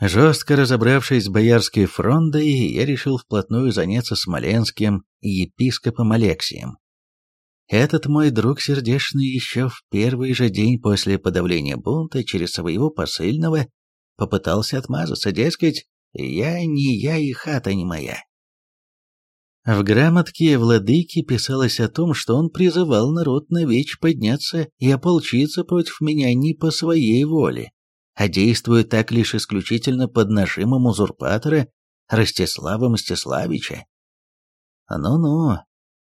Жестко разобравшись с боярской фрондой, я решил вплотную заняться Смоленским епископом Алексием. Этот мой друг сердечный еще в первый же день после подавления бунта через своего посыльного попытался отмазаться, дескать, «я не я и хата не моя». В грамотке владыки писалось о том, что он призывал народ на веч подняться и ополчиться против меня не по своей воле, а действует так лишь исключительно под нажимом узурпатора Ростислава Мстиславича. Ну-ну,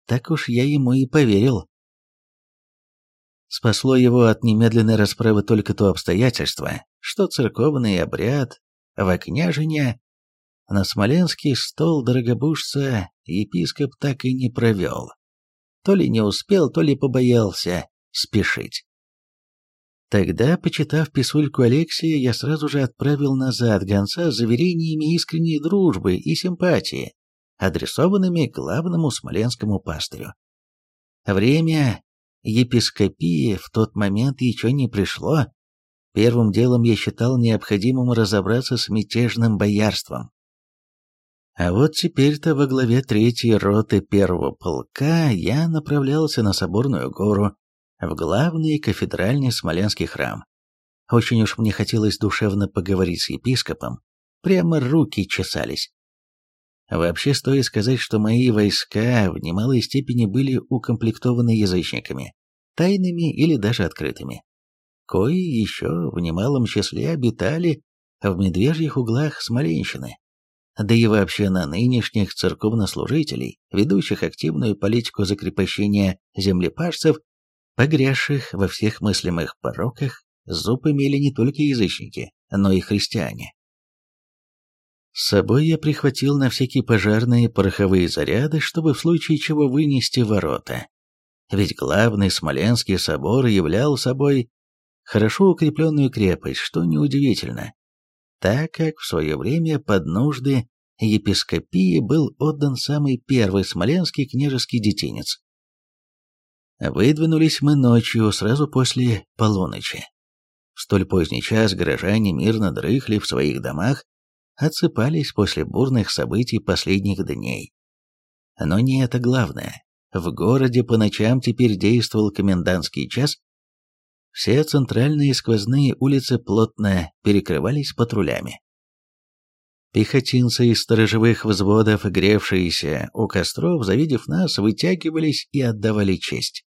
так уж я ему и поверил. Спасло его от немедленной расправы только то обстоятельство, что церковный обряд во княжине на смоленский стол дорогобужца епископ так и не провел. То ли не успел, то ли побоялся спешить. Тогда, почитав писульку Алексия, я сразу же отправил назад гонца с заверениями искренней дружбы и симпатии, адресованными главному смоленскому пастырю. Время епископии в тот момент еще не пришло. Первым делом я считал необходимым разобраться с мятежным боярством. А вот теперь-то во главе третьей роты первого полка я направлялся на Соборную гору, в главный кафедральный смоленский храм. Очень уж мне хотелось душевно поговорить с епископом, прямо руки чесались. Вообще стоит сказать, что мои войска в немалой степени были укомплектованы язычниками, тайными или даже открытыми. Кои еще в немалом числе обитали в медвежьих углах Смоленщины, да и вообще на нынешних церковнослужителей, ведущих активную политику закрепощения землепашцев, погрязших во всех мыслимых пороках, зуб имели не только язычники, но и христиане. С собой я прихватил на всякие пожарные пороховые заряды, чтобы в случае чего вынести ворота. Ведь главный Смоленский собор являл собой хорошо укрепленную крепость, что неудивительно, так как в свое время под нужды епископии был отдан самый первый смоленский княжеский детинец. Выдвинулись мы ночью, сразу после полуночи. В столь поздний час горожане мирно дрыхли в своих домах, отсыпались после бурных событий последних дней. Но не это главное. В городе по ночам теперь действовал комендантский час, все центральные сквозные улицы плотно перекрывались патрулями. Пехотинцы из сторожевых взводов, гревшиеся у костров, завидев нас, вытягивались и отдавали честь.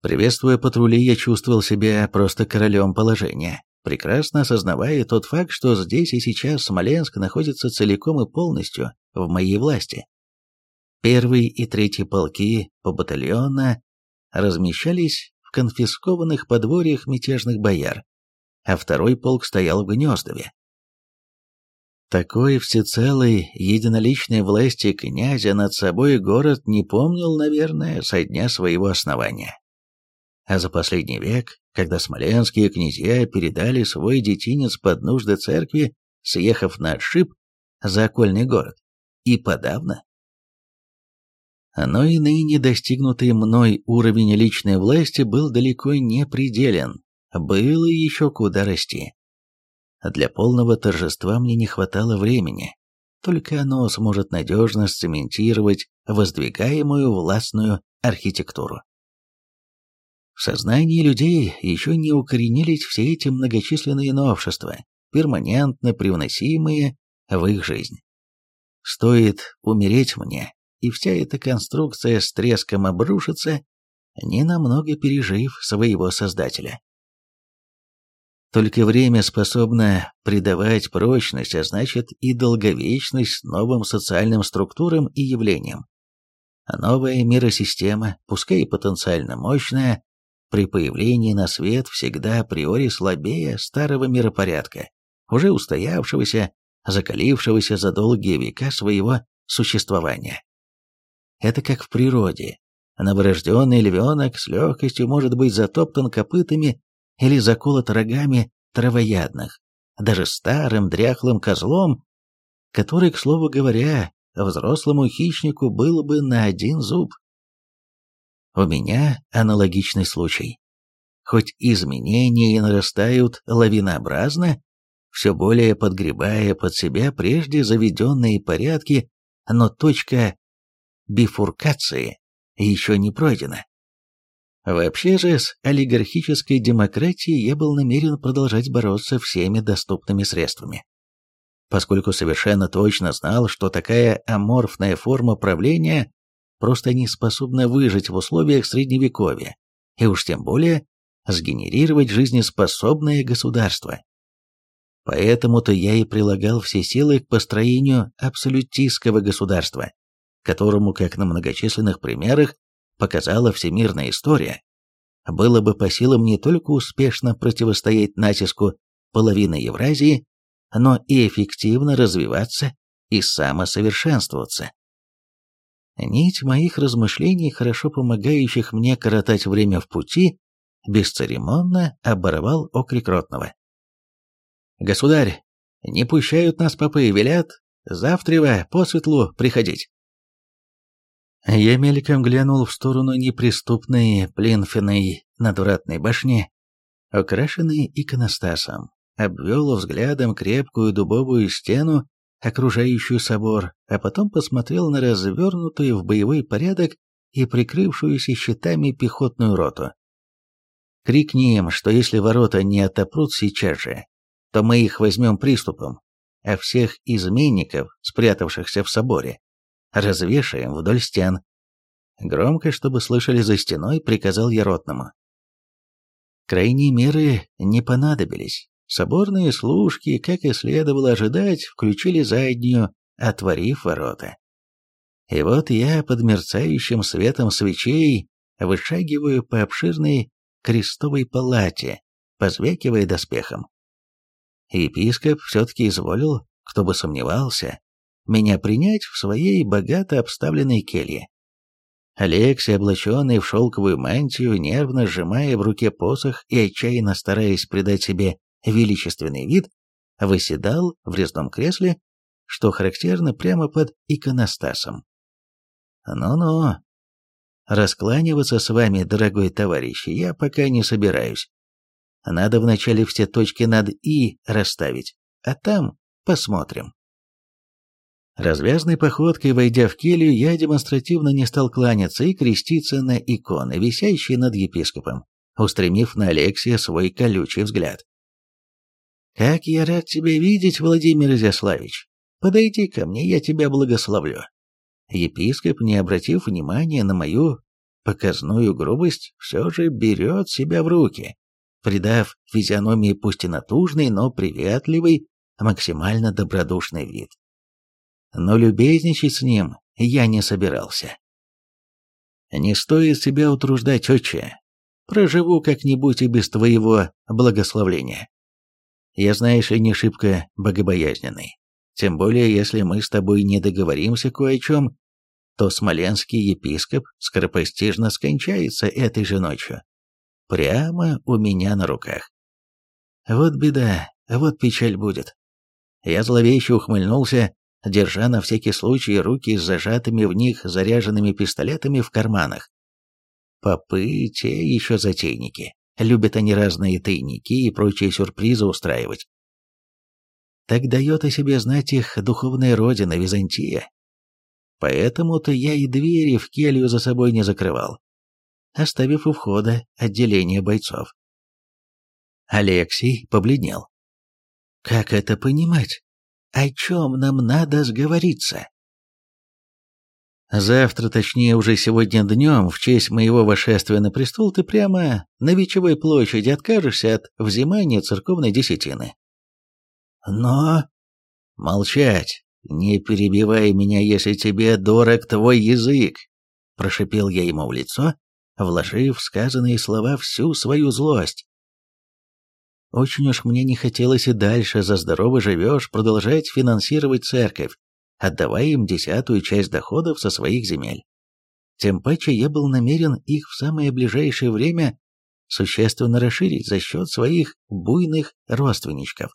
Приветствуя патрули, я чувствовал себя просто королем положения, прекрасно осознавая тот факт, что здесь и сейчас Смоленск находится целиком и полностью в моей власти. Первый и третий полки по батальона размещались в конфискованных подворьях мятежных бояр, а второй полк стоял в Гнездове. Такой всецелой единоличной власти князя над собой город не помнил, наверное, со дня своего основания. А за последний век, когда смоленские князья передали свой детинец под нужды церкви, съехав на отшиб за окольный город, и подавно но и ныне достигнутый мной уровень личной власти был далеко не пределен, было еще куда расти. Для полного торжества мне не хватало времени, только оно сможет надежно сцементировать воздвигаемую властную архитектуру. В сознании людей еще не укоренились все эти многочисленные новшества, перманентно привносимые в их жизнь. Стоит умереть мне, и вся эта конструкция с треском обрушится, ненамного пережив своего создателя. Только время способно придавать прочность, а значит и долговечность новым социальным структурам и явлениям. Новая миросистема, пускай и потенциально мощная, при появлении на свет всегда априори слабее старого миропорядка, уже устоявшегося, закалившегося за долгие века своего существования. Это как в природе. Новорожденный львенок с легкостью может быть затоптан копытами или заколот рогами травоядных, даже старым дряхлым козлом, который, к слову говоря, взрослому хищнику был бы на один зуб. У меня аналогичный случай. Хоть изменения и нарастают лавинообразно, все более подгребая под себя прежде заведенные порядки, но точка бифуркации еще не пройдена. Вообще же с олигархической демократией я был намерен продолжать бороться всеми доступными средствами. Поскольку совершенно точно знал, что такая аморфная форма правления просто не способна выжить в условиях средневековья, и уж тем более сгенерировать жизнеспособное государство. Поэтому-то я и прилагал все силы к построению абсолютистского государства, которому, как на многочисленных примерах, показала всемирная история, было бы по силам не только успешно противостоять натиску половины Евразии, но и эффективно развиваться и самосовершенствоваться. Нить моих размышлений, хорошо помогающих мне коротать время в пути, бесцеремонно оборвал окрик Ротного. «Государь, не пущают нас попы велят завтрева по светлу приходить». Я мельком глянул в сторону неприступной Плинфиной надвратной башни, украшенной иконостасом, обвел взглядом крепкую дубовую стену, окружающую собор, а потом посмотрел на развернутую в боевой порядок и прикрывшуюся щитами пехотную роту. Крикни им, что если ворота не отопрут сейчас же, то мы их возьмем приступом, а всех изменников, спрятавшихся в соборе, развешаем вдоль стен. Громко, чтобы слышали за стеной, приказал я ротному. Крайние меры не понадобились. Соборные служки, как и следовало ожидать, включили заднюю, отворив ворота. И вот я под мерцающим светом свечей вышагиваю по обширной крестовой палате, позвякивая доспехом. Епископ все-таки изволил, кто бы сомневался, меня принять в своей богато обставленной келье. Алексей, облаченный в шелковую мантию, нервно сжимая в руке посох и отчаянно стараясь придать себе величественный вид, выседал в резном кресле, что характерно прямо под иконостасом. «Ну-ну, раскланиваться с вами, дорогой товарищ, я пока не собираюсь. Надо вначале все точки над «и» расставить, а там посмотрим». Развязной походкой, войдя в келью, я демонстративно не стал кланяться и креститься на иконы, висящие над епископом, устремив на Алексия свой колючий взгляд. «Как я рад тебя видеть, Владимир Изяславич! Подойди ко мне, я тебя благословлю!» Епископ, не обратив внимания на мою показную грубость, все же берет себя в руки, придав физиономии пусть и натужный, но приветливый, максимально добродушный вид но любезничать с ним я не собирался. «Не стоит себя утруждать, отче. Проживу как-нибудь и без твоего благословления. Я, знаешь не шибко богобоязненный. Тем более, если мы с тобой не договоримся кое о чем, то смоленский епископ скоропостижно скончается этой же ночью. Прямо у меня на руках. Вот беда, вот печаль будет. Я зловеще ухмыльнулся, держа на всякий случай руки с зажатыми в них заряженными пистолетами в карманах. Попы те еще затейники. Любят они разные тайники и прочие сюрпризы устраивать. Так дает о себе знать их духовная родина Византия. Поэтому-то я и двери в келью за собой не закрывал, оставив у входа отделение бойцов. Алексей побледнел. «Как это понимать?» О чем нам надо сговориться? Завтра, точнее уже сегодня днем, в честь моего вошествия на престол, ты прямо на Вечевой площади откажешься от взимания церковной десятины. Но... Молчать, не перебивай меня, если тебе дорог твой язык, прошипел я ему в лицо, вложив в сказанные слова всю свою злость. Очень уж мне не хотелось и дальше за здорово живешь продолжать финансировать церковь, отдавая им десятую часть доходов со своих земель. Тем паче я был намерен их в самое ближайшее время существенно расширить за счет своих буйных родственничков.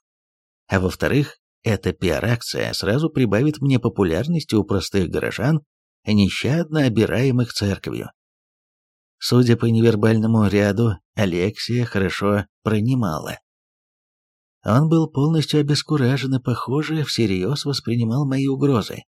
А во-вторых, эта пиар-акция сразу прибавит мне популярности у простых горожан, нещадно обираемых церковью. Судя по невербальному ряду, Алексия хорошо пронимала. Он был полностью обескуражен и, похоже, всерьез воспринимал мои угрозы.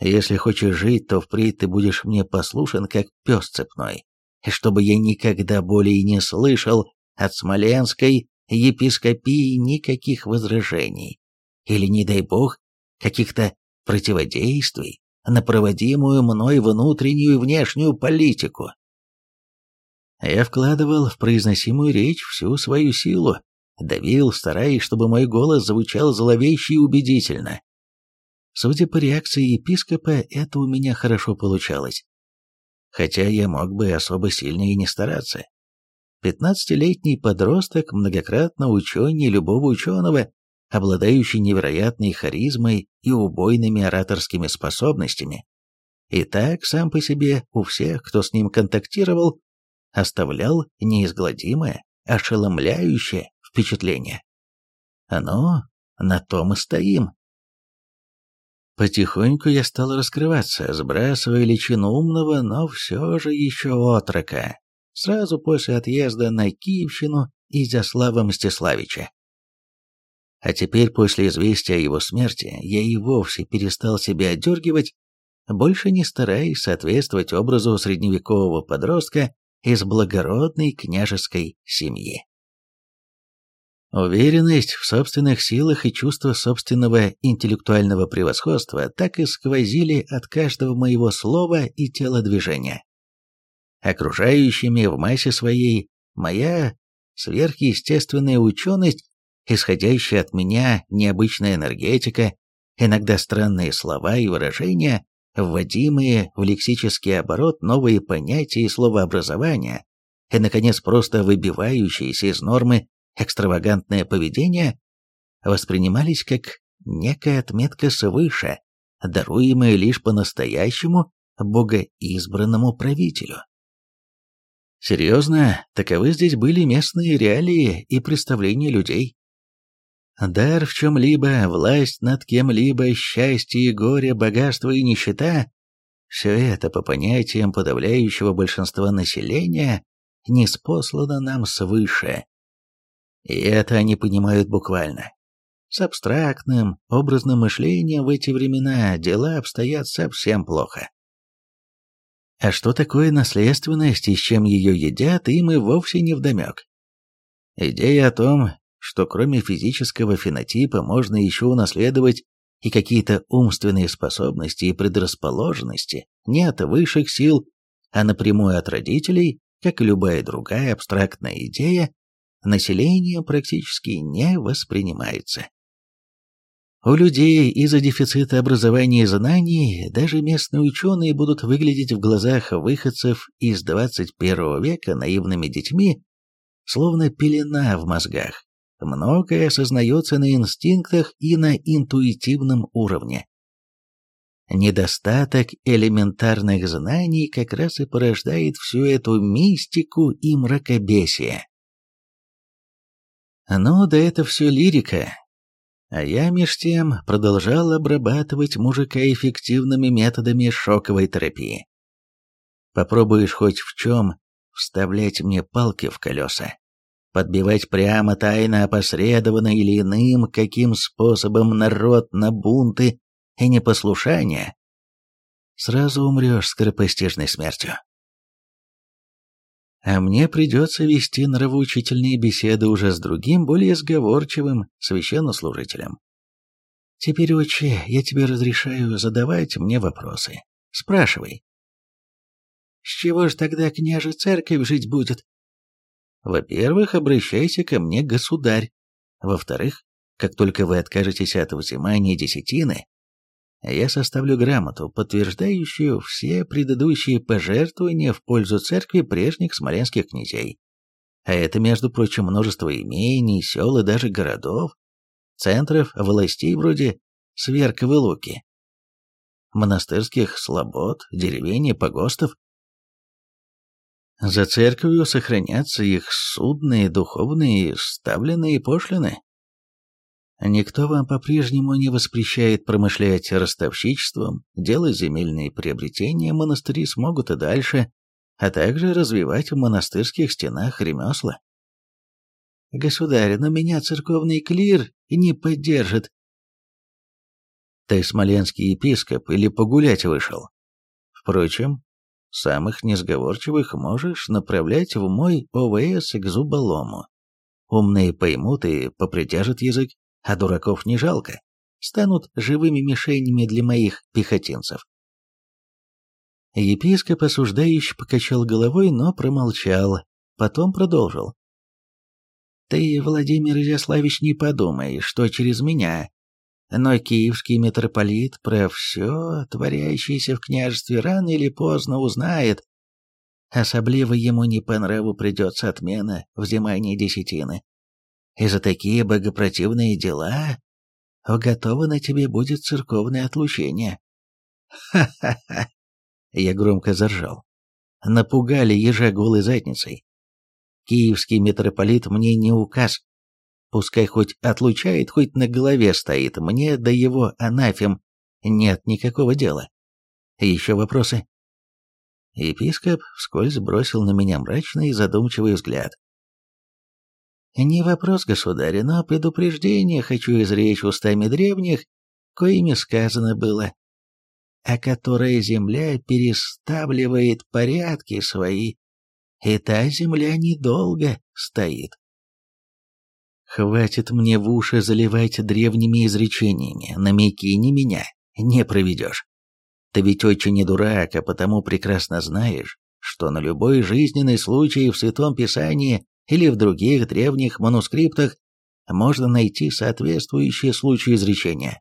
«Если хочешь жить, то впредь ты будешь мне послушен, как пес цепной, чтобы я никогда более не слышал от Смоленской епископии никаких возражений, или, не дай бог, каких-то противодействий на проводимую мной внутреннюю и внешнюю политику. Я вкладывал в произносимую речь всю свою силу, давил, стараясь, чтобы мой голос звучал зловеще и убедительно. Судя по реакции епископа, это у меня хорошо получалось. Хотя я мог бы особо сильно и не стараться. Пятнадцатилетний подросток, многократно ученее любого ученого, обладающий невероятной харизмой и убойными ораторскими способностями, и так сам по себе у всех, кто с ним контактировал, оставлял неизгладимое, ошеломляющее впечатление. Но на том и стоим. Потихоньку я стал раскрываться, сбрасывая личину умного, но все же еще отрока, сразу после отъезда на Киевщину Изяслава Мстиславича. А теперь, после известия о его смерти, я и вовсе перестал себя отдергивать, больше не стараясь соответствовать образу средневекового подростка из благородной княжеской семьи. Уверенность в собственных силах и чувство собственного интеллектуального превосходства так и сквозили от каждого моего слова и телодвижения. Окружающими в массе своей моя сверхъестественная ученость, исходящая от меня необычная энергетика, иногда странные слова и выражения, вводимые в лексический оборот новые понятия и словообразования, и, наконец, просто выбивающиеся из нормы экстравагантное поведение воспринимались как некая отметка свыше, даруемая лишь по-настоящему богоизбранному правителю. Серьезно, таковы здесь были местные реалии и представления людей. Дар в чем-либо, власть над кем-либо, счастье и горе, богатство и нищета – все это, по понятиям подавляющего большинства населения, не спослано нам свыше, и это они понимают буквально. С абстрактным, образным мышлением в эти времена дела обстоят совсем плохо. А что такое наследственность и с чем ее едят, им и вовсе не вдомек. Идея о том, что кроме физического фенотипа можно еще унаследовать и какие-то умственные способности и предрасположенности не от высших сил, а напрямую от родителей, как и любая другая абстрактная идея, населением практически не воспринимается. У людей из-за дефицита образования и знаний даже местные ученые будут выглядеть в глазах выходцев из 21 века наивными детьми, словно пелена в мозгах. Многое осознается на инстинктах и на интуитивном уровне. Недостаток элементарных знаний как раз и порождает всю эту мистику и мракобесие. Ну, да это все лирика. А я меж тем продолжал обрабатывать мужика эффективными методами шоковой терапии. Попробуешь хоть в чем вставлять мне палки в колеса, подбивать прямо тайно опосредованно или иным каким способом народ на бунты и непослушание, сразу умрешь скоропостижной смертью а мне придется вести нравоучительные беседы уже с другим, более сговорчивым священнослужителем. Теперь, отче, я тебе разрешаю задавать мне вопросы. Спрашивай. С чего ж тогда княже церковь жить будет? Во-первых, обращайся ко мне, государь. Во-вторых, как только вы откажетесь от взимания десятины, я составлю грамоту, подтверждающую все предыдущие пожертвования в пользу церкви прежних смоленских князей. А это, между прочим, множество имений, сел и даже городов, центров властей вроде Сверковы Луки, монастырских слобод, деревень и погостов. За церковью сохранятся их судные, духовные, ставленные пошлины, Никто вам по-прежнему не воспрещает промышлять ростовщичеством, делать земельные приобретения, монастыри смогут и дальше, а также развивать в монастырских стенах ремесла. Государь, но меня церковный клир не поддержит. Ты смоленский епископ или погулять вышел? Впрочем, самых несговорчивых можешь направлять в мой ОВС к зуболому. Умные поймут и попридержат язык, а дураков не жалко. Станут живыми мишенями для моих пехотинцев. Епископ осуждающий покачал головой, но промолчал, потом продолжил. «Ты, Владимир Изяславич, не подумай, что через меня, но киевский митрополит про все, творящееся в княжестве, рано или поздно узнает. Особливо ему не по нраву придется отмена взимания десятины. И за такие богопротивные дела готово на тебе будет церковное отлучение. Ха-ха-ха! Я громко заржал. Напугали ежа голой задницей. Киевский митрополит мне не указ. Пускай хоть отлучает, хоть на голове стоит, мне до его анафем нет никакого дела. Еще вопросы? Епископ вскользь бросил на меня мрачный и задумчивый взгляд. «Не вопрос, государь, но предупреждение хочу изречь устами древних, коими сказано было а которая земля переставливает порядки свои, и та земля недолго стоит. Хватит мне в уши заливать древними изречениями, на Микине меня не проведешь. Ты ведь очень не дурак, а потому прекрасно знаешь, что на любой жизненный случай в Святом Писании или в других древних манускриптах можно найти соответствующие случаи изречения.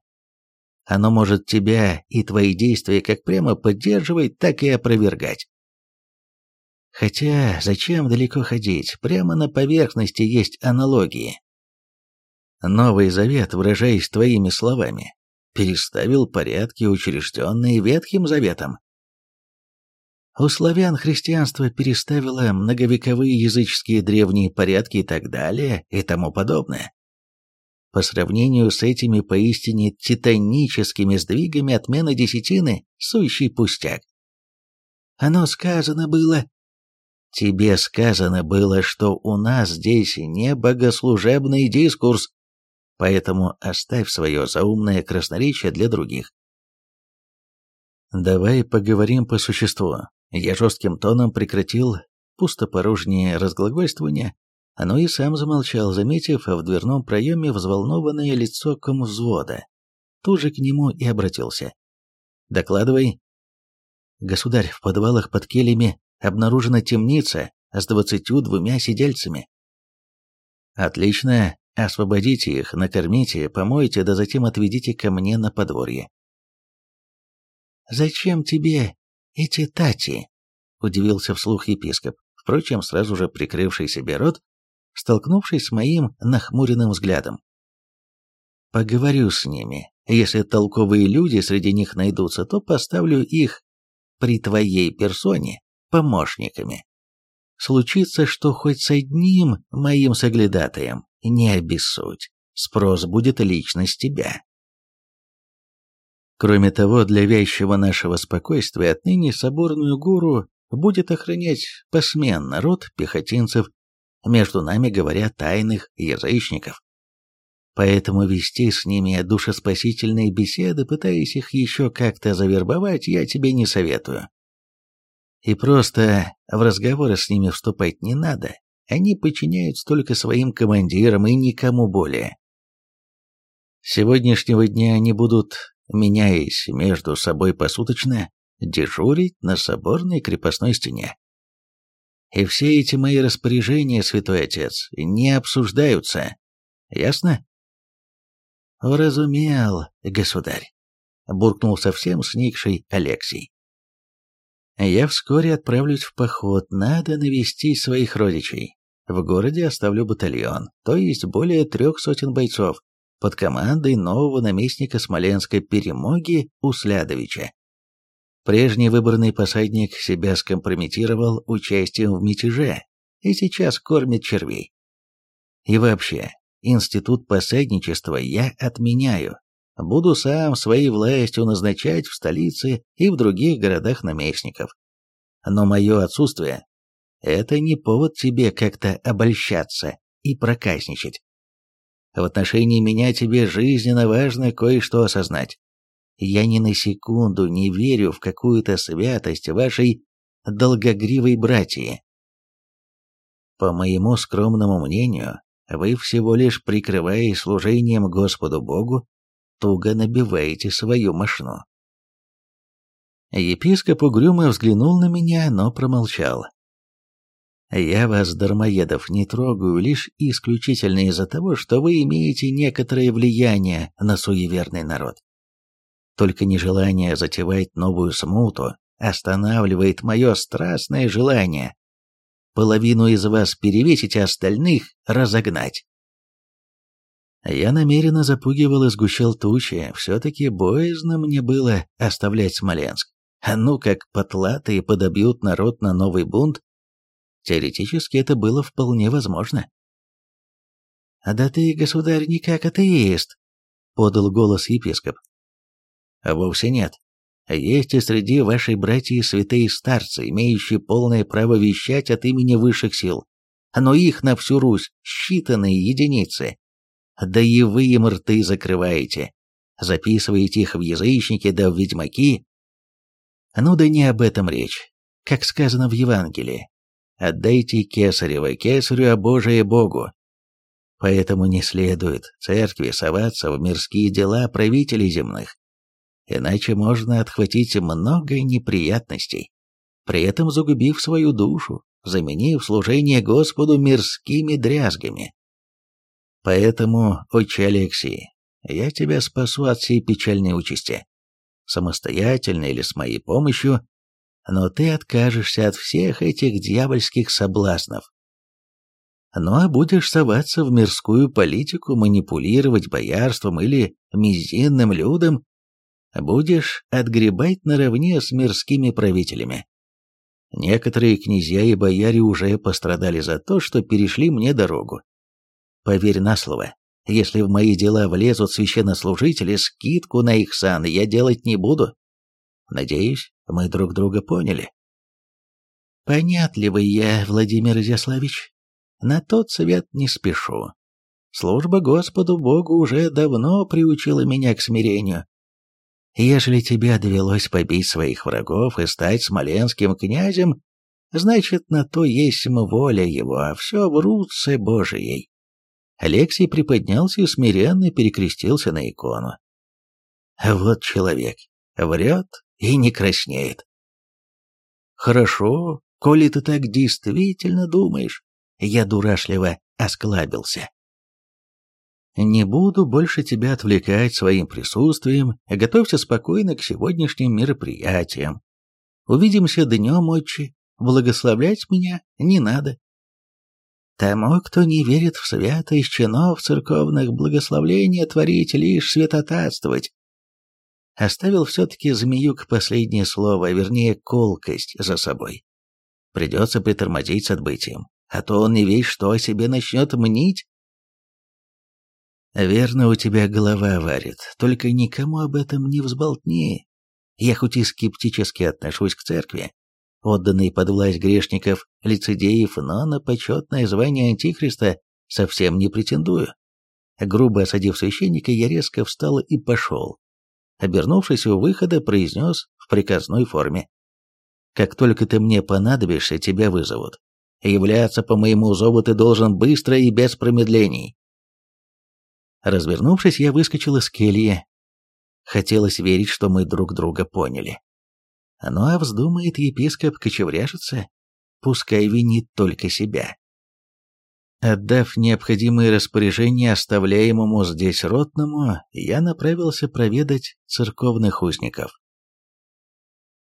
Оно может тебя и твои действия как прямо поддерживать, так и опровергать. Хотя зачем далеко ходить, прямо на поверхности есть аналогии. Новый Завет, выражаясь твоими словами, переставил порядки, учрежденные Ветхим Заветом. У славян христианство переставило многовековые языческие древние порядки и так далее и тому подобное. По сравнению с этими поистине титаническими сдвигами отмена десятины – сущий пустяк. Оно сказано было... Тебе сказано было, что у нас здесь не богослужебный дискурс, поэтому оставь свое заумное красноречие для других. Давай поговорим по существу. Я жестким тоном прекратил пустопорожнее разглагольствование но и сам замолчал, заметив в дверном проеме взволнованное лицо комвзвода. Тут же к нему и обратился. «Докладывай». «Государь, в подвалах под кельями обнаружена темница с двадцатью двумя сидельцами». «Отлично. Освободите их, накормите, помойте, да затем отведите ко мне на подворье». «Зачем тебе эти тати?» — удивился вслух епископ, впрочем, сразу же прикрывший себе рот столкнувшись с моим нахмуренным взглядом. Поговорю с ними. Если толковые люди среди них найдутся, то поставлю их при твоей персоне помощниками. Случится, что хоть с одним моим соглядатаем, не обессудь, спрос будет лично с тебя. Кроме того, для вящего нашего спокойствия отныне соборную гору будет охранять посменно род пехотинцев между нами говоря тайных язычников. Поэтому вести с ними душеспасительные беседы, пытаясь их еще как-то завербовать, я тебе не советую. И просто в разговоры с ними вступать не надо, они подчиняются только своим командирам и никому более. С сегодняшнего дня они будут, меняясь между собой посуточно, дежурить на соборной крепостной стене. И все эти мои распоряжения, святой отец, не обсуждаются. Ясно? Разумел, государь, буркнул совсем сникший Алексей. Я вскоре отправлюсь в поход, надо навестить своих родичей. В городе оставлю батальон, то есть более трех сотен бойцов, под командой нового наместника Смоленской Перемоги Услядовича. Прежний выборный посадник себя скомпрометировал участием в мятеже и сейчас кормит червей. И вообще, институт посадничества я отменяю. Буду сам своей властью назначать в столице и в других городах наместников. Но мое отсутствие – это не повод тебе как-то обольщаться и проказничать. В отношении меня тебе жизненно важно кое-что осознать. Я ни на секунду не верю в какую-то святость вашей долгогривой братьи. По моему скромному мнению, вы всего лишь прикрываясь служением Господу Богу, туго набиваете свою мошну. Епископ угрюмо взглянул на меня, но промолчал. «Я вас, дармоедов, не трогаю лишь исключительно из-за того, что вы имеете некоторое влияние на суеверный народ. Только нежелание затевать новую смуту останавливает мое страстное желание половину из вас перевесить, а остальных разогнать. Я намеренно запугивал и сгущал тучи, все-таки боязно мне было оставлять Смоленск. А ну как потлатые подобьют народ на новый бунт, теоретически это было вполне возможно. «Да ты, государь, не как атеист», — подал голос епископ. «Вовсе нет. Есть и среди вашей братьи святые старцы, имеющие полное право вещать от имени высших сил. Но их на всю Русь считанные единицы. Да и вы им рты закрываете. Записываете их в язычники да в ведьмаки, ну да не об этом речь. Как сказано в Евангелии, «Отдайте кесарево кесарю, а Божие Богу». Поэтому не следует церкви соваться в мирские дела правителей земных. Иначе можно отхватить много неприятностей, при этом загубив свою душу, заменив служение Господу мирскими дрязгами. Поэтому, отче Алексей, я тебя спасу от всей печальной участи самостоятельно или с моей помощью, но ты откажешься от всех этих дьявольских соблазнов. Ну а будешь соваться в мирскую политику, манипулировать боярством или мизинным людом, будешь отгребать наравне с мирскими правителями. Некоторые князья и бояре уже пострадали за то, что перешли мне дорогу. Поверь на слово, если в мои дела влезут священнослужители, скидку на их сан я делать не буду. Надеюсь, мы друг друга поняли. Понятливый я, Владимир Изяславич. На тот свет не спешу. Служба Господу Богу уже давно приучила меня к смирению. Ежели тебе довелось побить своих врагов и стать смоленским князем, значит, на то есть воля его, а все в руце Божией. Алексей приподнялся и смиренно перекрестился на икону. Вот человек, врет и не краснеет. Хорошо, коли ты так действительно думаешь, я дурашливо осклабился. Не буду больше тебя отвлекать своим присутствием, готовься спокойно к сегодняшним мероприятиям. Увидимся днем, отче, благословлять меня не надо. Тому, кто не верит в святость чинов церковных, благословления творить, лишь святотатствовать. Оставил все-таки змеюк последнее слово, а вернее колкость за собой. Придется притормозить с отбытием, а то он не весь что о себе начнет мнить. Верно, у тебя голова варит, только никому об этом не взболтни. Я хоть и скептически отношусь к церкви, отданный под власть грешников, лицедеев, но на почетное звание Антихриста совсем не претендую. Грубо осадив священника, я резко встал и пошел. Обернувшись у выхода, произнес в приказной форме. «Как только ты мне понадобишься, тебя вызовут. Являться по моему зову ты должен быстро и без промедлений». Развернувшись, я выскочил из кельи. Хотелось верить, что мы друг друга поняли. Ну а вздумает епископ кочевряжиться, пускай винит только себя. Отдав необходимые распоряжения оставляемому здесь ротному, я направился проведать церковных узников.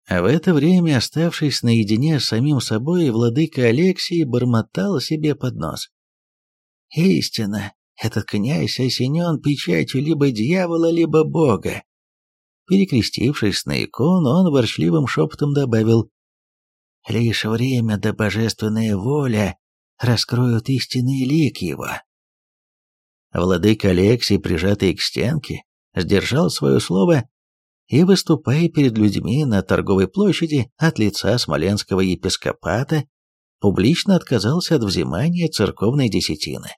А в это время, оставшись наедине с самим собой, владыка Алексий бормотал себе под нос. «Истина, этот князь осенен печатью либо дьявола, либо бога. Перекрестившись на икону, он ворчливым шепотом добавил «Лишь время да божественная воля раскроют истинный лик его». Владыка Алексий, прижатый к стенке, сдержал свое слово и, выступая перед людьми на торговой площади от лица смоленского епископата, публично отказался от взимания церковной десятины.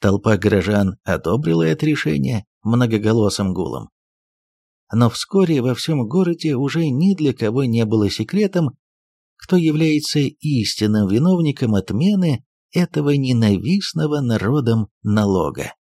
Толпа горожан одобрила это решение многоголосым гулом. Но вскоре во всем городе уже ни для кого не было секретом, кто является истинным виновником отмены этого ненавистного народом налога.